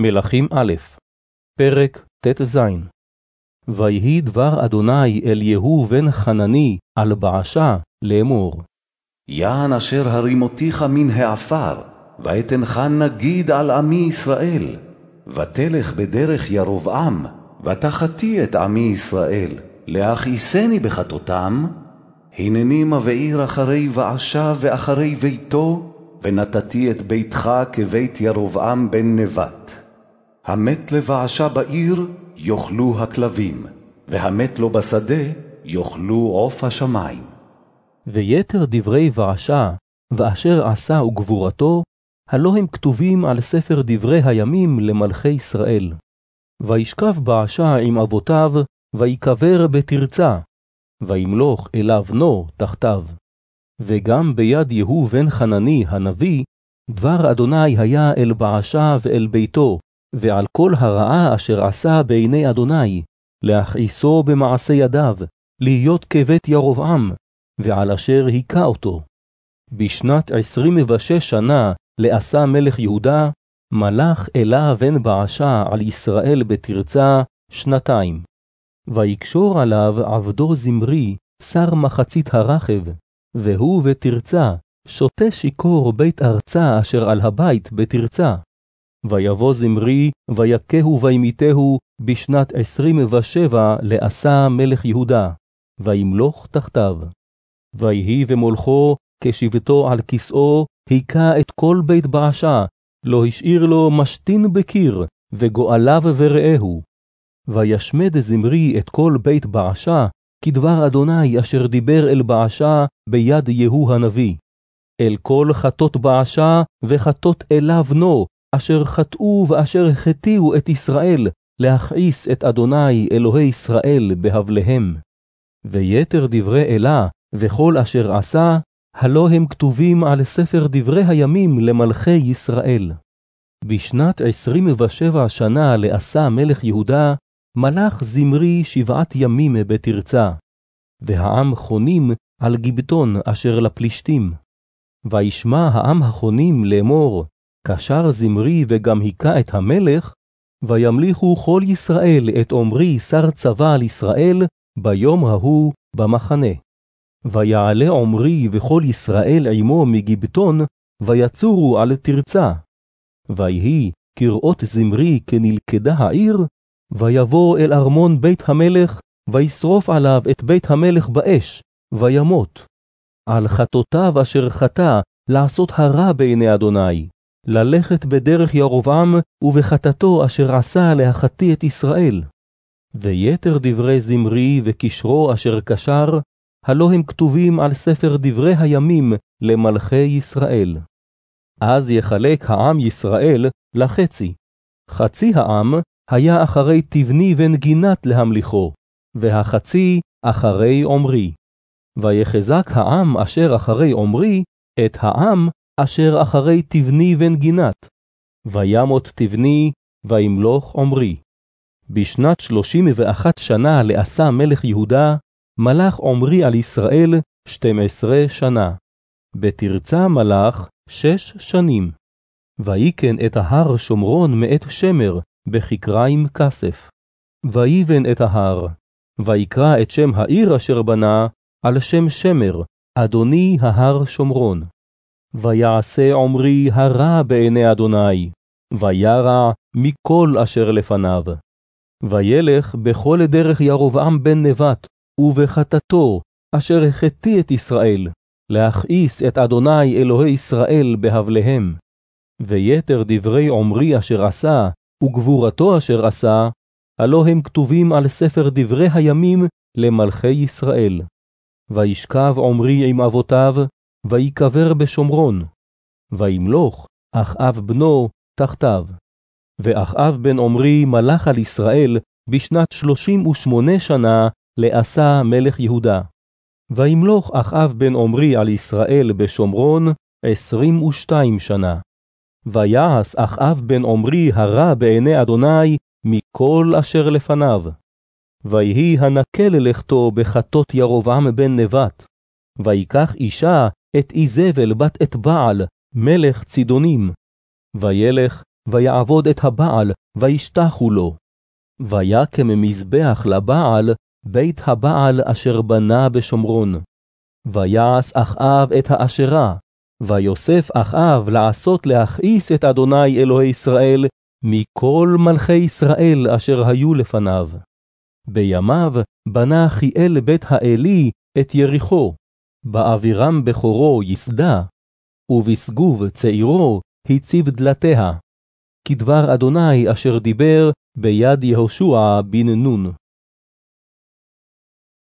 מלכים א', פרק ט"ז ויהי דבר אדוני אל יהוא בן חנני על בעשה לאמור. יען אשר הרימותיך מן העפר, ואתנך נגיד על עמי ישראל, ותלך בדרך ירבעם, ותחתי את עמי ישראל, להכעיסני בחטאותם, הנני מבעיר אחרי בעשה ואחרי ביתו, ונתתי את ביתך כבית ירבעם בן נבט. המת לבעשה בעיר, יאכלו הכלבים, והמת לו בשדה, יאכלו עוף השמים. ויתר דברי בעשה, ואשר עשה וגבורתו, הלא הם כתובים על ספר דברי הימים למלכי ישראל. וישכב בעשה עם אבותיו, ויקבר בתרצה, וימלוך אליו בנו תחתיו. וגם ביד יהוא בן חנני הנביא, דבר אדוני היה אל בעשה ואל ביתו, ועל כל הרעה אשר עשה בעיני אדוני, להכעיסו במעשה ידיו, להיות כבית ירבעם, ועל אשר היכה אותו. בשנת עשרים ושש שנה לעשה מלך יהודה, מלך אלה בן בעשה על ישראל בתרצה שנתיים. ויקשור עליו עבדו זמרי, שר מחצית הרחב, והוא בתרצה, שותה שיכור בית ארצה אשר על הבית בתרצה. ויבוא זמרי, ויכהו וימיתהו בשנת עשרים ושבע לעשה מלך יהודה, וימלוך תחתיו. ויהי ומולכו כשבתו על כסאו, היכה את כל בית בעשה, לא השאיר לו משתין בקיר, וגואליו ורעהו. וישמד זמרי את כל בית בעשה, כדבר אדוני אשר דיבר אל בעשה ביד יהוא הנביא. אל כל חטות בעשה וחטות אלה בנו, אשר חטאו ואשר החטיאו את ישראל, להכעיס את אדוני אלוהי ישראל בהבליהם. ויתר דברי אלה, וכל אשר עשה, הלא הם כתובים על ספר דברי הימים למלכי ישראל. בשנת עשרים ושבע שנה לעשה מלך יהודה, מלך זמרי שבעת ימים בתרצה, והעם חונים על גיבטון אשר לפלישתים. וישמע העם החונים לאמור, קשר זמרי וגם היכה את המלך, וימליכו כל ישראל את עמרי שר צבא על ישראל ביום ההוא במחנה. ויעלה עמרי וכל ישראל עמו מגיבטון, ויצורו על תרצה. ויהי כראות זמרי כנלכדה העיר, ויבוא אל ארמון בית המלך, וישרוף עליו את בית המלך באש, וימות. על חטאותיו אשר חטא לעשות הרע בעיני אדוני, ללכת בדרך ירבעם ובחטאתו אשר עשה להחטיא את ישראל. ויתר דברי זמרי וקשרו אשר קשר, הלא הם כתובים על ספר דברי הימים למלכי ישראל. אז יחלק העם ישראל לחצי. חצי העם היה אחרי תבני ונגינת להמליכו, והחצי אחרי עמרי. ויחזק העם אשר אחרי עמרי את העם אשר אחרי תבני ונגינת. וימות תבני, וימלוך עמרי. בשנת שלושים ואחת שנה לעשה מלך יהודה, מלך עמרי על ישראל שתים עשרה שנה. בתרצה מלך שש שנים. ויקן את ההר שומרון מאת שמר, בכקריים כסף. ויבן את ההר, ויקרא את שם העיר אשר בנה, על שם שמר, אדוני ההר שומרון. ויעשה עמרי הרע בעיני אדוני, וירע מכל אשר לפניו. וילך בכל דרך ירבעם בן נבט, ובחטאתו, אשר החטיא את ישראל, להכעיס את אדוני אלוהי ישראל בהבליהם. ויתר דברי עמרי אשר עשה, וגבורתו אשר עשה, הלא הם כתובים על ספר דברי הימים למלכי ישראל. וישכב עמרי עם אבותיו, ויקבר בשומרון. וימלוך אחאב בנו תחתיו. ואחאב בן עמרי מלך על ישראל בשנת שלושים ושמונה שנה לעשה מלך יהודה. וימלוך אחאב בן עמרי על ישראל בשומרון עשרים ושתיים שנה. ויעש אחאב בן עמרי הרע בעיני אדוני מכל אשר לפניו. ויהי הנקה ללכתו בחטות ירבעם בן נבט. ויקח אישה את איזבל בת את בעל, מלך צידונים. וילך, ויעבוד את הבעל, וישתחו לו. ויקם מזבח לבעל, בית הבעל אשר בנה בשומרון. ויעש אחאב את האשרה, ויוסף אחאב לעשות להכעיס את אדוני אלוהי ישראל, מכל מלכי ישראל אשר היו לפניו. בימיו בנה חיאל בית האלי את יריחו, באבירם בכורו יסדה, ובשגוב צעירו הציב דלתיה. כדבר אדוני אשר דיבר ביד יהושע בן נון.